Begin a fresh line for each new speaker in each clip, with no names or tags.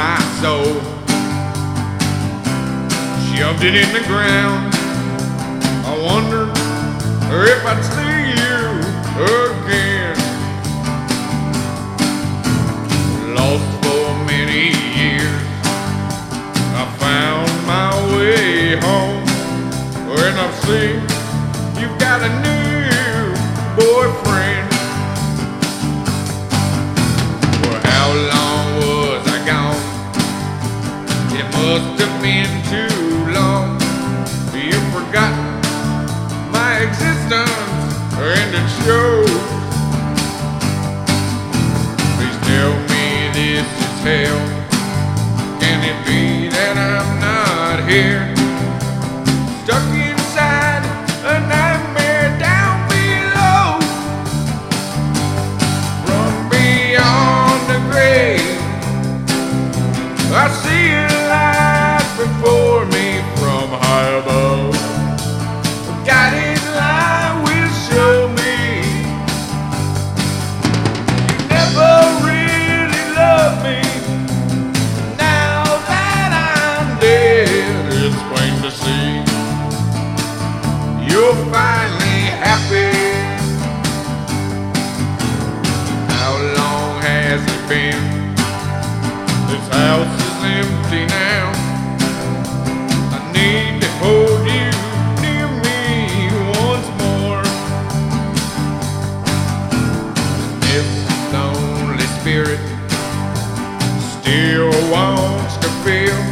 my soul. Shoved it in the ground. I wondered if I'd see you again. Lost for many years. I found my way home. When I've seen you've got a new boyfriend. Forgot my existence, and it shows. Please tell me this is hell. Can it be that I'm not here? Stuck inside a nightmare down below. From beyond the grave, I see house is empty now. I need to hold you near me once more. This lonely spirit still wants to feel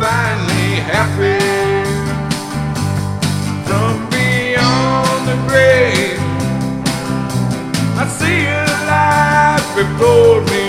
finally happy. From beyond the grave, I see a light before me.